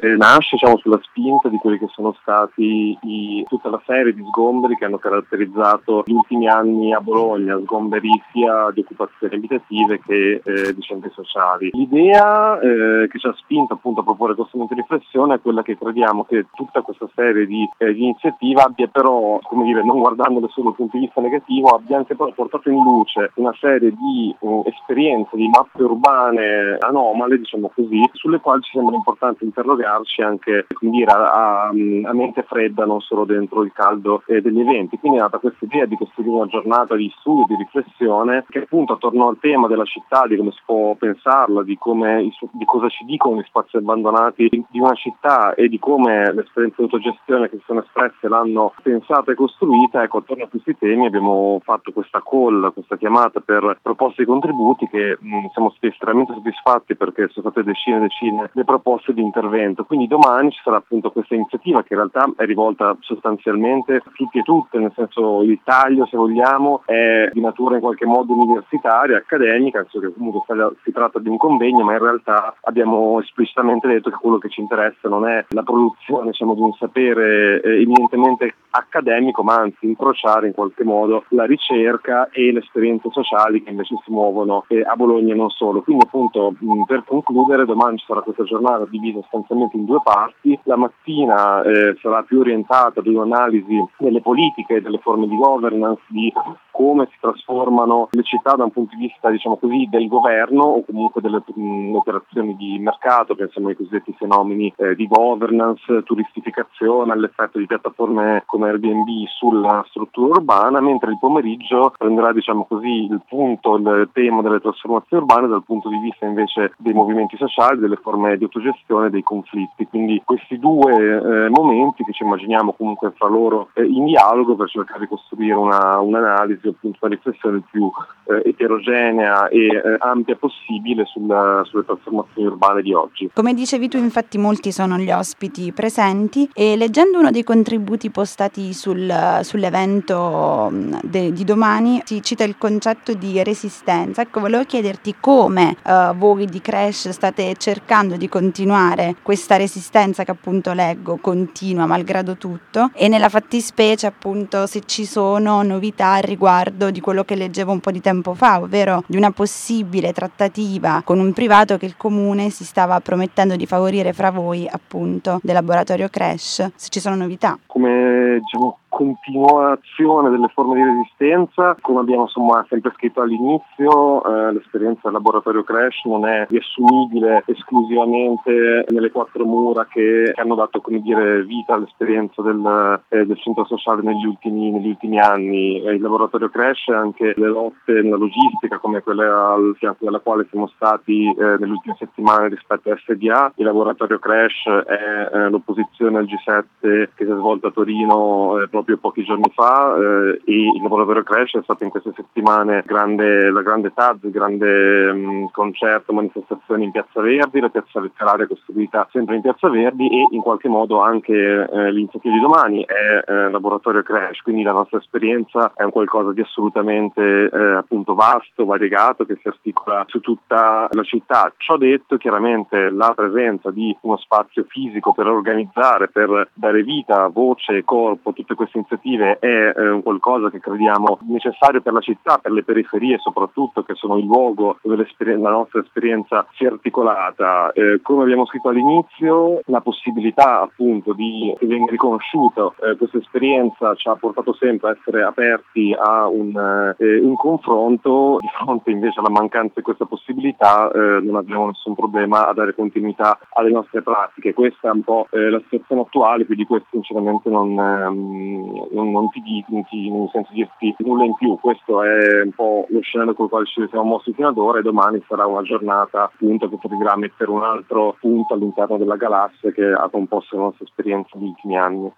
eh, nasce diciamo, sulla spinta di quelli che sono stati i, tutta la serie di sgomberi che hanno caratterizzato gli ultimi anni a Bologna, sgomberi sia di occupazioni abitative che eh, di centri sociali. L'idea eh, che ci ha spinto appunto a proporre questo momento di riflessione è quella che crediamo che tutta questa serie di, eh, di iniziative abbia però, come dire, non guardandole solo dal punto di vista negativo, abbia anche però portato in luce una serie di uh, esperienze, di mappe urbane anomale, diciamo così, sulle quali ci sembra importante interrogarci anche dire, a, a mente fredda, non solo dentro il caldo eh, degli eventi. Quindi è nata questa idea di costruire una giornata di studio, di riflessione, che appunto attorno al tema della città, di come si può pensarla, di, come, di cosa ci dicono gli spazi abbandonati di una città e di come le esperienze di autogestione che si sono espresse l'hanno pensata e costruita, ecco, attorno a questi temi abbiamo fatto questa call, questa chiamata per proposte e contributi che mh, siamo estremamente soddisfatti perché sono state decine e decine le proposte di intervento. Quindi domani ci sarà appunto questa iniziativa che in realtà è rivolta sostanzialmente a tutti e tutte, nel senso il taglio se vogliamo è di natura in qualche modo universitaria, accademica, penso che comunque si tratta di un convegno, ma in realtà abbiamo esplicitamente detto che quello che ci interessa non è la produzione diciamo, di un sapere eh, evidentemente accademico, ma anzi incrociare in qualche modo la ricerca e le esperienze sociali che invece si muovono eh, a Bologna e non solo. Quindi appunto per concludere domani ci sarà questa giornata divisa sostanzialmente in due parti. La mattina eh, sarà più orientata ad un'analisi delle politiche, delle forme di governance, di come si trasformano le città da un punto di vista diciamo così, del governo o comunque delle mh, operazioni di mercato, pensiamo ai cosiddetti fenomeni eh, di governance, turistificazione, all'effetto di piattaforme come Airbnb sulla struttura urbana, mentre il pomeriggio prenderà diciamo così, il punto, il tema delle trasformazioni urbane dal punto di vista invece dei movimenti sociali, delle forme di autogestione dei conflitti. Quindi questi due eh, momenti che ci immaginiamo comunque fra loro eh, in dialogo per cercare di costruire una, un'analisi, appunto una riflessione il più eh, eterogenea e eh, ampia possibile sulla, sulle trasformazioni urbane di oggi. Come dicevi tu infatti molti sono gli ospiti presenti e leggendo uno dei contributi postati sul, sull'evento mm, de, di domani si cita il concetto di resistenza. Ecco, volevo chiederti come uh, voi di Crash state cercando di continuare questa resistenza che appunto leggo continua malgrado tutto e nella fattispecie appunto se ci sono novità riguardo di quello che leggevo un po' di tempo fa, ovvero di una possibile trattativa con un privato che il comune si stava promettendo di favorire fra voi appunto del laboratorio Crash, se ci sono novità. Come diciamo, continuazione delle forme di resistenza, come abbiamo insomma, sempre scritto all'inizio, eh, l'esperienza del laboratorio Crash non è riassumibile esclusivamente nelle quattro mura che, che hanno dato dire, vita all'esperienza del, eh, del, centro sociale negli ultimi, negli ultimi anni. Eh, il laboratorio Crash e anche le lotte nella logistica come quelle al fianco della quale siamo stati eh, nelle ultime settimane rispetto a SDA. Il laboratorio Crash è eh, l'opposizione al G7 che si è svolta a Torino eh, proprio pochi giorni fa eh, e il laboratorio Crash è stato in queste settimane grande, la grande TAZ, grande mh, mm, concerto, manifestazione in Piazza Verdi, la piazza letteraria costruita sempre in Piazza Verdi e in qualche modo anche eh, l'iniziativa di domani è eh, laboratorio Crash, quindi la nostra esperienza è un qualcosa di assolutamente eh, appunto vasto, variegato che si articola su tutta la città. Ciò detto, chiaramente la presenza di uno spazio fisico per organizzare, per dare vita, voce, corpo, tutte queste iniziative è eh, qualcosa che crediamo necessario per la città, per le periferie soprattutto, che sono il luogo dove la nostra esperienza si è articolata. Eh, come abbiamo scritto all'inizio, la possibilità appunto di che venga riconosciuta eh, questa esperienza ci ha portato sempre a essere aperti a un, eh, un confronto, di fronte invece alla mancanza di questa possibilità eh, non abbiamo nessun problema a dare continuità alle nostre pratiche. Questa è un po' eh, la situazione attuale, quindi questo sinceramente non, ehm, non, non, ti, non, ti, non sento dirti nulla in più, questo è un po' lo scenario con il quale ci siamo mossi fino ad ora e domani sarà una giornata appunto che potrà mettere un altro punto all'interno della galassia che ha composto la nostra esperienza negli ultimi anni.